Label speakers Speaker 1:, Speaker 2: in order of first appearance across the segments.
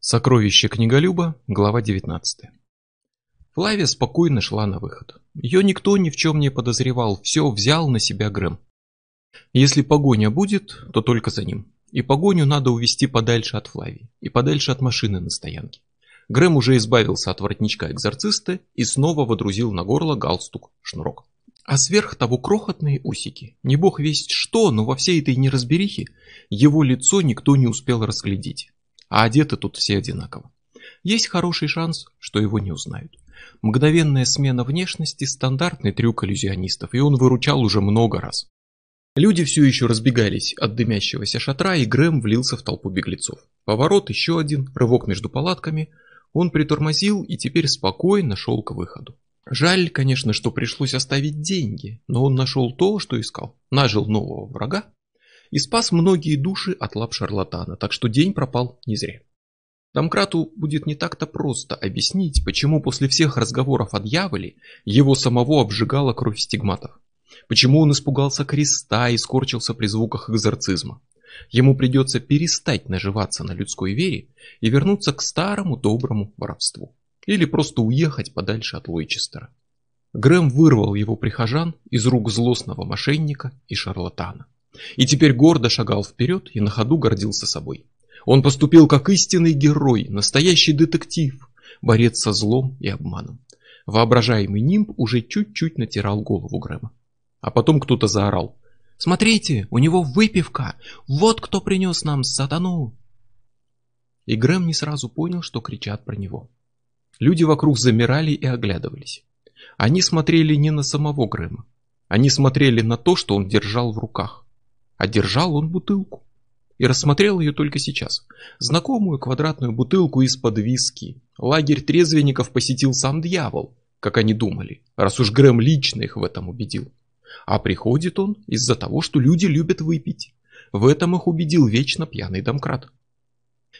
Speaker 1: Сокровище книголюба, глава 19. Флавия спокойно шла на выход. Ее никто ни в чем не подозревал, все взял на себя Грэм. Если погоня будет, то только за ним. И погоню надо увести подальше от Флавии, и подальше от машины на стоянке. Грэм уже избавился от воротничка экзорциста и снова водрузил на горло галстук шнурок. А сверх того крохотные усики. Не бог весть что, но во всей этой неразберихе его лицо никто не успел разглядеть а одеты тут все одинаково. Есть хороший шанс, что его не узнают. Мгновенная смена внешности – стандартный трюк иллюзионистов, и он выручал уже много раз. Люди все еще разбегались от дымящегося шатра, и Грэм влился в толпу беглецов. Поворот, еще один, рывок между палатками. Он притормозил и теперь спокойно шел к выходу. Жаль, конечно, что пришлось оставить деньги, но он нашел то, что искал. Нажил нового врага и спас многие души от лап шарлатана, так что день пропал не зря. Домкрату будет не так-то просто объяснить, почему после всех разговоров о дьяволе его самого обжигала кровь стигматов. Почему он испугался креста и скорчился при звуках экзорцизма. Ему придется перестать наживаться на людской вере и вернуться к старому доброму воровству. Или просто уехать подальше от Лойчестера. Грэм вырвал его прихожан из рук злостного мошенника и шарлатана. И теперь гордо шагал вперед и на ходу гордился собой. Он поступил как истинный герой, настоящий детектив, борец со злом и обманом. Воображаемый нимб уже чуть-чуть натирал голову Грэма. А потом кто-то заорал. «Смотрите, у него выпивка! Вот кто принес нам сатану!» И Грэм не сразу понял, что кричат про него. Люди вокруг замирали и оглядывались. Они смотрели не на самого Грэма. Они смотрели на то, что он держал в руках. А держал он бутылку. И рассмотрел ее только сейчас. Знакомую квадратную бутылку из-под виски. Лагерь трезвенников посетил сам дьявол, как они думали, раз уж Грэм лично их в этом убедил. А приходит он из-за того, что люди любят выпить. В этом их убедил вечно пьяный домкрат.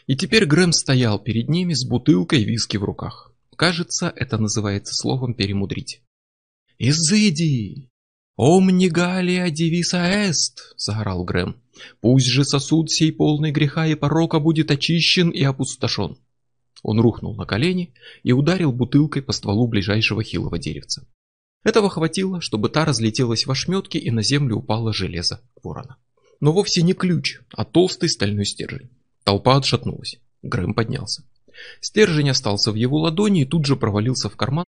Speaker 1: И теперь Грэм стоял перед ними с бутылкой виски в руках. Кажется, это называется словом «перемудрить». «Изыди! «Омни Галия дивиса эст!» — загорал Грэм. «Пусть же сосуд сей полный греха и порока будет очищен и опустошен!» Он рухнул на колени и ударил бутылкой по стволу ближайшего хилого деревца. Этого хватило, чтобы та разлетелась в ошметки и на землю упало железо ворона. Но вовсе не ключ, а толстый стальной стержень. Толпа отшатнулась. Грэм поднялся. Стержень остался в его ладони и тут же провалился в карман,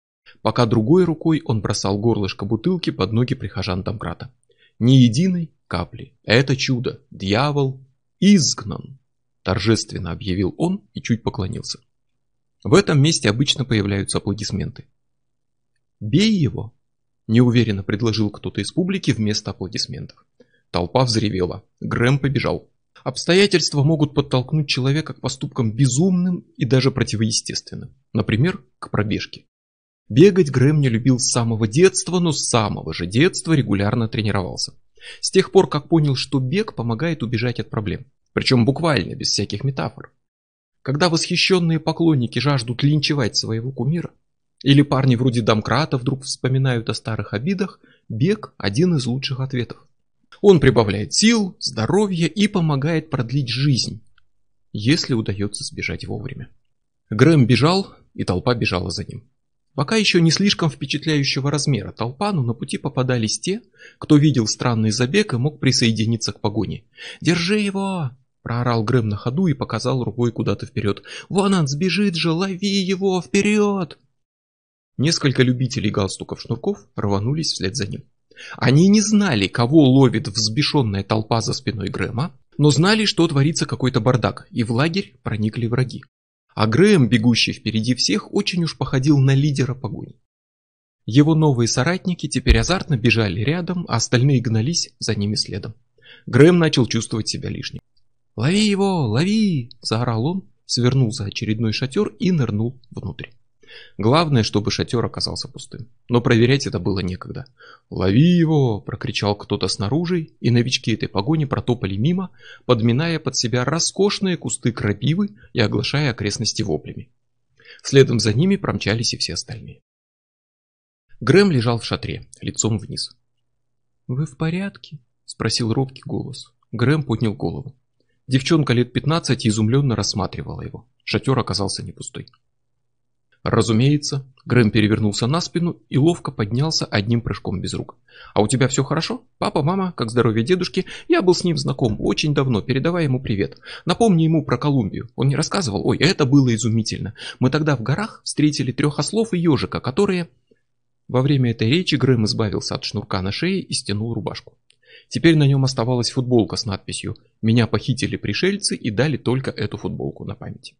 Speaker 1: пока другой рукой он бросал горлышко бутылки под ноги прихожан Домкрата. Ни единой капли. Это чудо. Дьявол изгнан. Торжественно объявил он и чуть поклонился. В этом месте обычно появляются аплодисменты. «Бей его!» – неуверенно предложил кто-то из публики вместо аплодисментов. Толпа взревела. Грэм побежал. Обстоятельства могут подтолкнуть человека к поступкам безумным и даже противоестественным. Например, к пробежке. Бегать Грэм не любил с самого детства, но с самого же детства регулярно тренировался. С тех пор, как понял, что бег помогает убежать от проблем. Причем буквально, без всяких метафор. Когда восхищенные поклонники жаждут линчевать своего кумира, или парни вроде Домкрата вдруг вспоминают о старых обидах, бег – один из лучших ответов. Он прибавляет сил, здоровья и помогает продлить жизнь, если удается сбежать вовремя. Грэм бежал, и толпа бежала за ним. Пока еще не слишком впечатляющего размера толпа, но на пути попадались те, кто видел странный забег и мог присоединиться к погоне. «Держи его!» – проорал Грэм на ходу и показал рукой куда-то вперед. «Вон он сбежит же! Лови его! Вперед!» Несколько любителей галстуков-шнурков рванулись вслед за ним. Они не знали, кого ловит взбешенная толпа за спиной Грэма, но знали, что творится какой-то бардак, и в лагерь проникли враги. А Грэм, бегущий впереди всех, очень уж походил на лидера погони. Его новые соратники теперь азартно бежали рядом, а остальные гнались за ними следом. Грэм начал чувствовать себя лишним. «Лови его, лови!» – заорал он, свернул за очередной шатер и нырнул внутрь. Главное, чтобы шатер оказался пустым. Но проверять это было некогда. «Лови его!» – прокричал кто-то снаружи, и новички этой погони протопали мимо, подминая под себя роскошные кусты крапивы и оглашая окрестности воплями. Следом за ними промчались и все остальные. Грэм лежал в шатре, лицом вниз. «Вы в порядке?» – спросил робкий голос. Грэм поднял голову. Девчонка лет 15 изумленно рассматривала его. Шатер оказался не пустой. Разумеется, Грэм перевернулся на спину и ловко поднялся одним прыжком без рук. «А у тебя все хорошо? Папа, мама, как здоровье дедушки? Я был с ним знаком очень давно, передавай ему привет. Напомни ему про Колумбию. Он не рассказывал? Ой, это было изумительно. Мы тогда в горах встретили трех ослов и ежика, которые...» Во время этой речи Грэм избавился от шнурка на шее и стянул рубашку. Теперь на нем оставалась футболка с надписью «Меня похитили пришельцы и дали только эту футболку на память».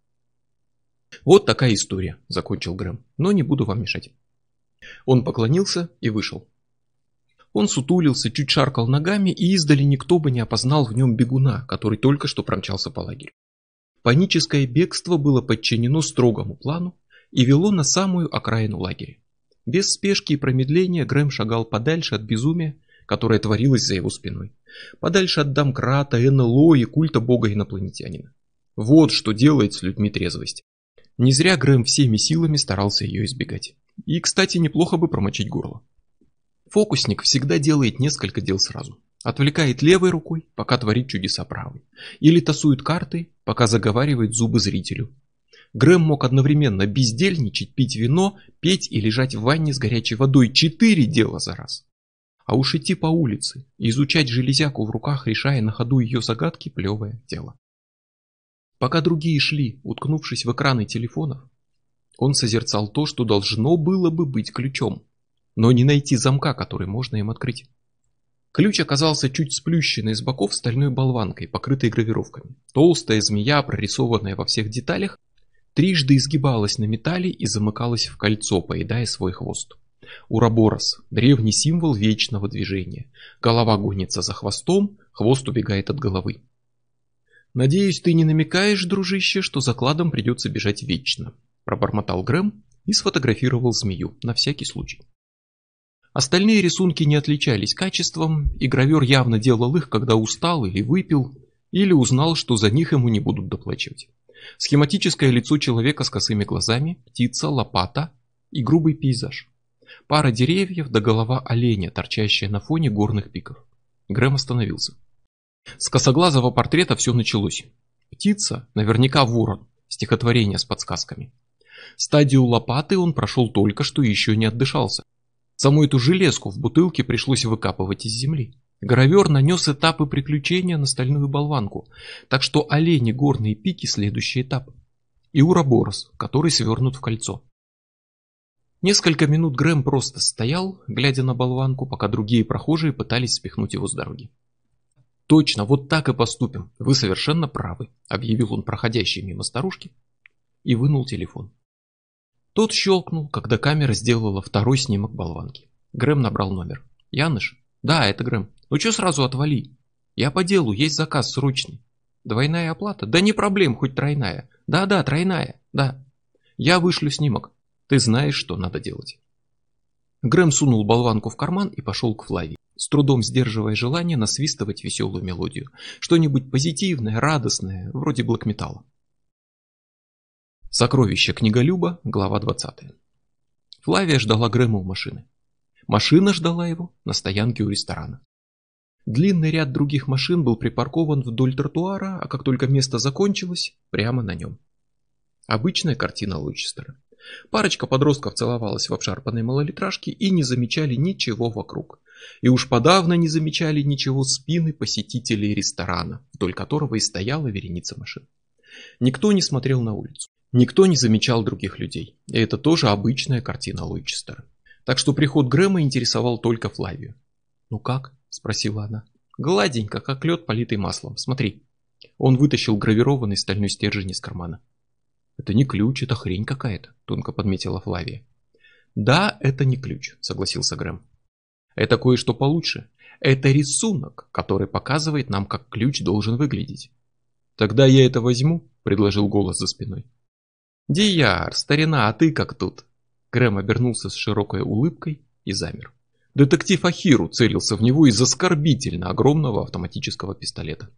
Speaker 1: Вот такая история, закончил Грэм, но не буду вам мешать. Он поклонился и вышел. Он сутулился, чуть шаркал ногами, и издали никто бы не опознал в нем бегуна, который только что промчался по лагерю. Паническое бегство было подчинено строгому плану и вело на самую окраину лагеря. Без спешки и промедления Грэм шагал подальше от безумия, которое творилось за его спиной. Подальше от домкрата, НЛО и культа бога-инопланетянина. Вот что делает с людьми трезвость. Не зря Грэм всеми силами старался ее избегать. И, кстати, неплохо бы промочить горло. Фокусник всегда делает несколько дел сразу. Отвлекает левой рукой, пока творит чудеса правой. Или тасует карты, пока заговаривает зубы зрителю. Грэм мог одновременно бездельничать, пить вино, петь и лежать в ванне с горячей водой. Четыре дела за раз. А уж идти по улице изучать железяку в руках, решая на ходу ее загадки, плевое дело. Пока другие шли, уткнувшись в экраны телефонов, он созерцал то, что должно было бы быть ключом, но не найти замка, который можно им открыть. Ключ оказался чуть сплющенной с боков стальной болванкой, покрытой гравировками. Толстая змея, прорисованная во всех деталях, трижды изгибалась на металле и замыкалась в кольцо, поедая свой хвост. Ураборос – древний символ вечного движения. Голова гонится за хвостом, хвост убегает от головы. «Надеюсь, ты не намекаешь, дружище, что закладом придется бежать вечно», пробормотал Грэм и сфотографировал змею, на всякий случай. Остальные рисунки не отличались качеством, и гравер явно делал их, когда устал или выпил, или узнал, что за них ему не будут доплачивать. Схематическое лицо человека с косыми глазами, птица, лопата и грубый пейзаж. Пара деревьев да голова оленя, торчащая на фоне горных пиков. Грэм остановился. С косоглазого портрета все началось. Птица, наверняка ворон, стихотворение с подсказками. Стадию лопаты он прошел только что и еще не отдышался. Саму эту железку в бутылке пришлось выкапывать из земли. Гравер нанес этапы приключения на стальную болванку, так что олени, горные пики – следующий этап. И уроборос, который свернут в кольцо. Несколько минут Грэм просто стоял, глядя на болванку, пока другие прохожие пытались спихнуть его с дороги. «Точно, вот так и поступим. Вы совершенно правы», — объявил он проходящей мимо старушки и вынул телефон. Тот щелкнул, когда камера сделала второй снимок болванки. Грэм набрал номер. «Яныш?» «Да, это Грэм. Ну что сразу отвали? Я по делу, есть заказ срочный». «Двойная оплата?» «Да не проблем, хоть тройная». «Да-да, тройная, да». «Я вышлю снимок. Ты знаешь, что надо делать». Грэм сунул болванку в карман и пошел к Флавии с трудом сдерживая желание насвистывать веселую мелодию. Что-нибудь позитивное, радостное, вроде блокметалла. Сокровище книголюба, глава 20. Флавия ждала Грэма у машины. Машина ждала его на стоянке у ресторана. Длинный ряд других машин был припаркован вдоль тротуара, а как только место закончилось, прямо на нем. Обычная картина Лучестера. Парочка подростков целовалась в обшарпанной малолитражке и не замечали ничего вокруг. И уж подавно не замечали ничего спины посетителей ресторана, вдоль которого и стояла вереница машин. Никто не смотрел на улицу. Никто не замечал других людей. И это тоже обычная картина Луичестера. Так что приход Грэма интересовал только Флавию. «Ну как?» – спросила она. «Гладенько, как лед, политый маслом. Смотри». Он вытащил гравированный стальной стержень из кармана. «Это не ключ, это хрень какая-то», – тонко подметила Флавия. «Да, это не ключ», – согласился Грэм. Это кое-что получше. Это рисунок, который показывает нам, как ключ должен выглядеть. Тогда я это возьму, предложил голос за спиной. Дияр, старина, а ты как тут? Грэм обернулся с широкой улыбкой и замер. Детектив Ахиру целился в него из оскорбительно огромного автоматического пистолета.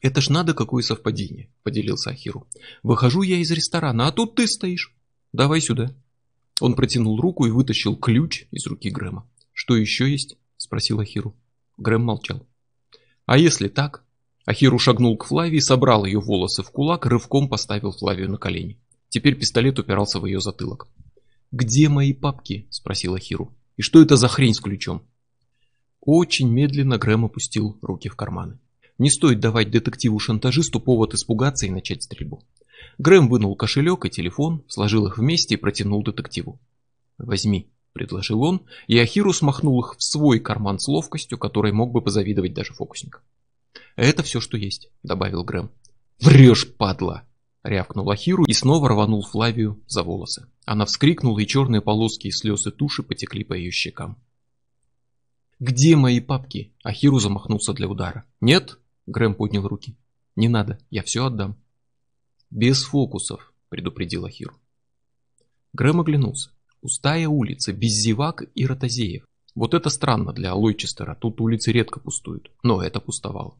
Speaker 1: «Это ж надо какое совпадение», — поделился Ахиру. «Выхожу я из ресторана, а тут ты стоишь. Давай сюда». Он протянул руку и вытащил ключ из руки Грэма. «Что еще есть?» – спросила Хиру. Грэм молчал. «А если так?» Ахиру шагнул к Флавии, собрал ее волосы в кулак, рывком поставил Флавию на колени. Теперь пистолет упирался в ее затылок. «Где мои папки?» – спросил Ахиру. «И что это за хрень с ключом?» Очень медленно Грэм опустил руки в карманы. Не стоит давать детективу-шантажисту повод испугаться и начать стрельбу. Грэм вынул кошелек и телефон, сложил их вместе и протянул детективу. «Возьми», — предложил он, и Ахиру смахнул их в свой карман с ловкостью, которой мог бы позавидовать даже фокусник. «Это все, что есть», — добавил Грэм. «Врешь, падла!» — рявкнул Ахиру и снова рванул Флавию за волосы. Она вскрикнула, и черные полоски и туши потекли по ее щекам. «Где мои папки?» Ахиру замахнулся для удара. «Нет?» Грэм поднял руки. «Не надо, я все отдам». «Без фокусов», предупредил Ахиру. Грэм оглянулся. Пустая улица, без зевак и ротозеев. Вот это странно для Лойчестера, тут улицы редко пустуют, но это пустовало.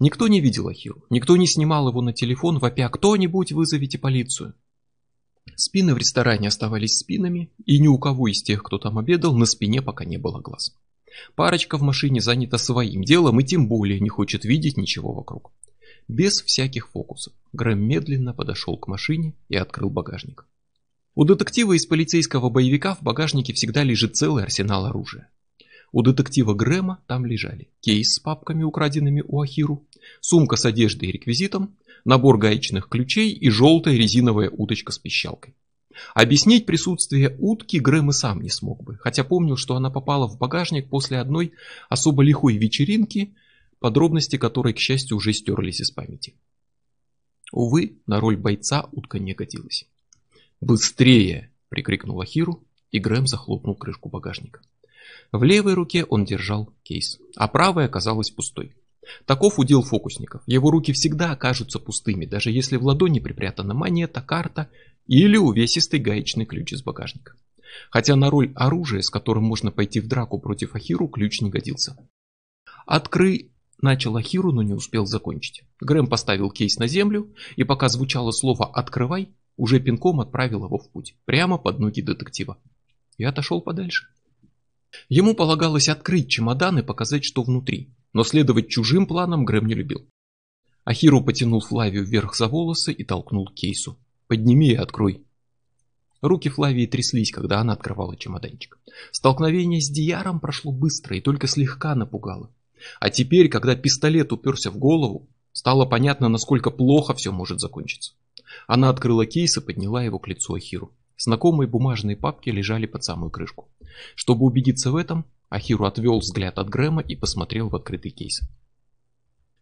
Speaker 1: Никто не видел Ахиру, никто не снимал его на телефон, вопя «Кто-нибудь вызовите полицию!» Спины в ресторане оставались спинами, и ни у кого из тех, кто там обедал, на спине пока не было глаз. Парочка в машине занята своим делом и тем более не хочет видеть ничего вокруг. Без всяких фокусов Грэм медленно подошел к машине и открыл багажник. У детектива из полицейского боевика в багажнике всегда лежит целый арсенал оружия. У детектива Грэма там лежали кейс с папками, украденными у Ахиру, сумка с одеждой и реквизитом, набор гаечных ключей и желтая резиновая удочка с пищалкой. Объяснить присутствие утки Грэм и сам не смог бы, хотя помнил, что она попала в багажник после одной особо лихой вечеринки, подробности которой, к счастью, уже стерлись из памяти. Увы, на роль бойца утка не годилась. «Быстрее!» — прикрикнул Ахиру, и Грэм захлопнул крышку багажника. В левой руке он держал кейс, а правая оказалась пустой. Таков удел фокусников. Его руки всегда окажутся пустыми, даже если в ладони припрятана монета, карта или увесистый гаечный ключ из багажника. Хотя на роль оружия, с которым можно пойти в драку против Ахиру, ключ не годился. «Откры...» — начал Ахиру, но не успел закончить. Грэм поставил кейс на землю, и пока звучало слово «открывай», уже пинком отправил его в путь, прямо под ноги детектива. И отошел подальше. Ему полагалось открыть чемодан и показать, что внутри, но следовать чужим планам Грэм не любил. Ахиру потянул Флавию вверх за волосы и толкнул кейсу. «Подними и открой». Руки Флавии тряслись, когда она открывала чемоданчик. Столкновение с Дияром прошло быстро и только слегка напугало. А теперь, когда пистолет уперся в голову, стало понятно, насколько плохо все может закончиться. Она открыла кейс и подняла его к лицу Ахиру. Знакомые бумажные папки лежали под самую крышку. Чтобы убедиться в этом, Ахиру отвел взгляд от Грэма и посмотрел в открытый кейс.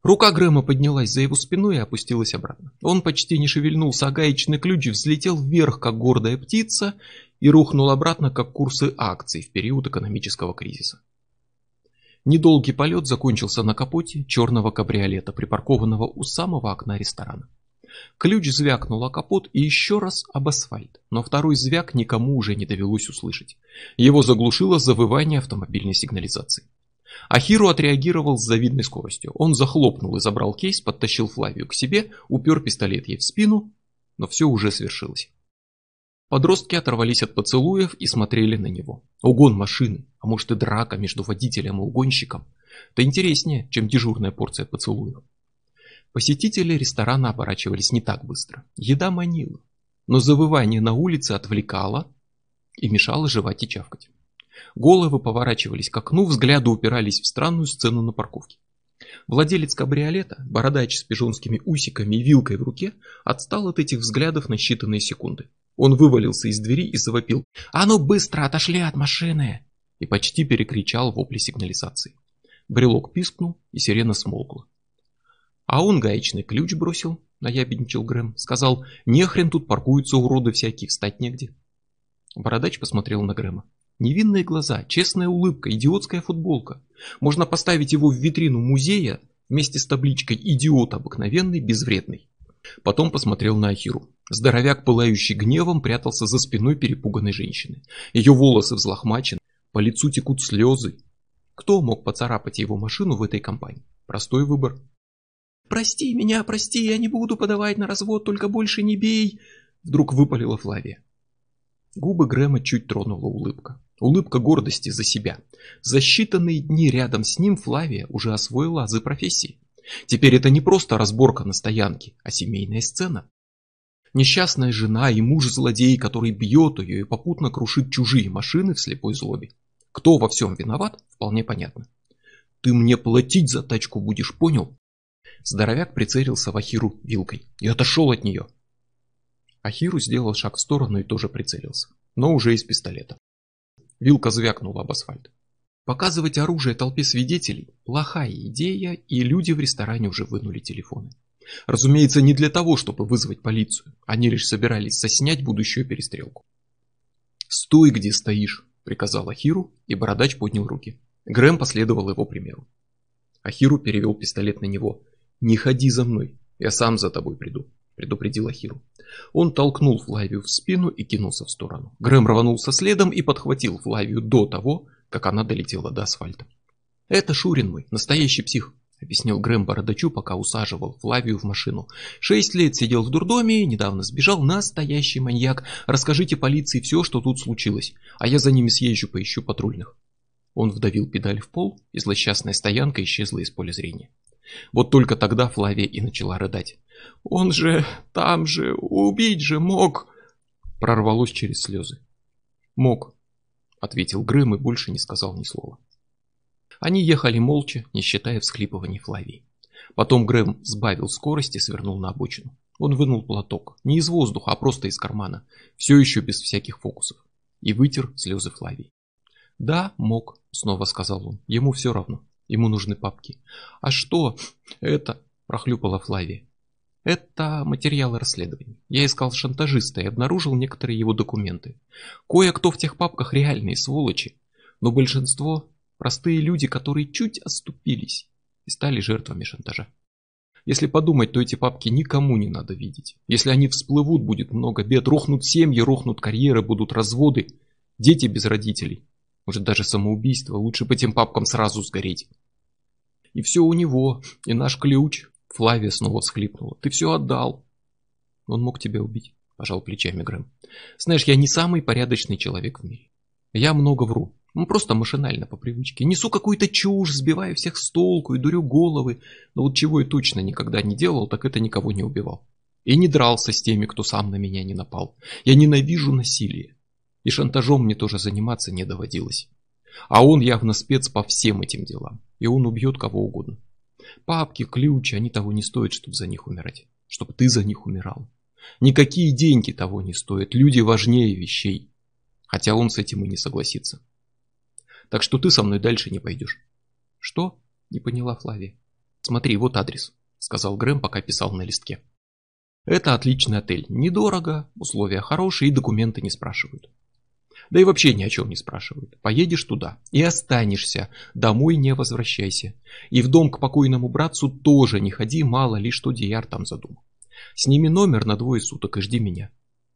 Speaker 1: Рука Грэма поднялась за его спиной и опустилась обратно. Он почти не шевельнулся, а гаечный ключ взлетел вверх, как гордая птица, и рухнул обратно, как курсы акций в период экономического кризиса. Недолгий полет закончился на капоте черного кабриолета, припаркованного у самого окна ресторана. Ключ звякнул о капот и еще раз об асфальт, но второй звяк никому уже не довелось услышать. Его заглушило завывание автомобильной сигнализации. Ахиру отреагировал с завидной скоростью. Он захлопнул и забрал кейс, подтащил Флавию к себе, упер пистолет ей в спину, но все уже свершилось. Подростки оторвались от поцелуев и смотрели на него. Угон машины, а может и драка между водителем и угонщиком. Это интереснее, чем дежурная порция поцелуев. Посетители ресторана оборачивались не так быстро. Еда манила, но завывание на улице отвлекало и мешало жевать и чавкать. Головы поворачивались к окну, взгляды упирались в странную сцену на парковке. Владелец кабриолета, бородач с пижонскими усиками и вилкой в руке, отстал от этих взглядов на считанные секунды. Он вывалился из двери и завопил «А ну быстро отошли от машины!» и почти перекричал вопли сигнализации. Брелок пискнул, и сирена смолкла. А он гаечный ключ бросил, наябедничал Грэм. Сказал, нехрен тут паркуются уроды всякие, встать негде. Бородач посмотрел на Грэма. Невинные глаза, честная улыбка, идиотская футболка. Можно поставить его в витрину музея вместе с табличкой «Идиот обыкновенный, безвредный». Потом посмотрел на Ахиру. Здоровяк, пылающий гневом, прятался за спиной перепуганной женщины. Ее волосы взлохмачены, по лицу текут слезы. Кто мог поцарапать его машину в этой компании? Простой выбор. «Прости меня, прости, я не буду подавать на развод, только больше не бей!» Вдруг выпалила Флавия. Губы Грэма чуть тронула улыбка. Улыбка гордости за себя. За считанные дни рядом с ним Флавия уже освоила азы профессии. Теперь это не просто разборка на стоянке, а семейная сцена. Несчастная жена и муж-злодей, который бьет ее и попутно крушит чужие машины в слепой злобе. Кто во всем виноват, вполне понятно. Ты мне платить за тачку будешь, понял? Здоровяк прицелился в Ахиру вилкой и отошел от нее. Ахиру сделал шаг в сторону и тоже прицелился, но уже из пистолета. Вилка звякнула об асфальт. Показывать оружие толпе свидетелей – плохая идея, и люди в ресторане уже вынули телефоны. Разумеется, не для того, чтобы вызвать полицию. Они лишь собирались соснять будущую перестрелку. «Стой, где стоишь!» – приказал Ахиру, и бородач поднял руки. Грэм последовал его примеру. Ахиру перевел пистолет на него. «Не ходи за мной, я сам за тобой приду», – предупредил Ахиру. Он толкнул Флавию в спину и кинулся в сторону. Грэм рванулся следом и подхватил Флавию до того, как она долетела до асфальта. «Это Шурин мой, настоящий псих», — объяснил Грэм Бородачу, пока усаживал Флавию в машину. «Шесть лет сидел в дурдоме, недавно сбежал, настоящий маньяк. Расскажите полиции все, что тут случилось, а я за ними съезжу, поищу патрульных». Он вдавил педаль в пол, и злосчастная стоянка исчезла из поля зрения. Вот только тогда Флавия и начала рыдать. «Он же там же, убить же мог!» Прорвалось через слезы. «Мог», — ответил Грэм и больше не сказал ни слова. Они ехали молча, не считая всхлипываний Флавии. Потом Грэм сбавил скорость и свернул на обочину. Он вынул платок, не из воздуха, а просто из кармана, все еще без всяких фокусов, и вытер слезы Флавии. «Да, мог», — снова сказал он, — «ему все равно, ему нужны папки». «А что это?» — прохлюпала Флавия. Это материалы расследования. Я искал шантажиста и обнаружил некоторые его документы. Кое-кто в тех папках реальные сволочи, но большинство – простые люди, которые чуть оступились и стали жертвами шантажа. Если подумать, то эти папки никому не надо видеть. Если они всплывут, будет много бед, рухнут семьи, рухнут карьеры, будут разводы, дети без родителей. Может даже самоубийство, лучше по этим папкам сразу сгореть. И все у него, и наш ключ, Флавия снова всхлипнула. «Ты все отдал!» «Он мог тебя убить», – пожал плечами Грэм. «Знаешь, я не самый порядочный человек в мире. Я много вру. Ну, просто машинально, по привычке. Несу какую-то чушь, сбиваю всех с толку и дурю головы. Но вот чего я точно никогда не делал, так это никого не убивал. И не дрался с теми, кто сам на меня не напал. Я ненавижу насилие. И шантажом мне тоже заниматься не доводилось. А он явно спец по всем этим делам. И он убьет кого угодно. Папки, ключи, они того не стоят, чтобы за них умирать. Чтобы ты за них умирал. Никакие деньги того не стоят. Люди важнее вещей. Хотя он с этим и не согласится. Так что ты со мной дальше не пойдешь. Что? Не поняла Флавия. Смотри, вот адрес, сказал Грэм, пока писал на листке. Это отличный отель. Недорого, условия хорошие и документы не спрашивают. Да и вообще ни о чем не спрашивают. Поедешь туда и останешься. Домой не возвращайся. И в дом к покойному братцу тоже не ходи, мало ли что Дияр там задумал. Сними номер на двое суток и жди меня.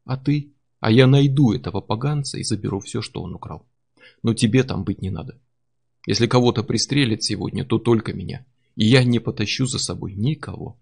Speaker 1: А ты? А я найду этого поганца и заберу все, что он украл. Но тебе там быть не надо. Если кого-то пристрелят сегодня, то только меня. И я не потащу за собой никого.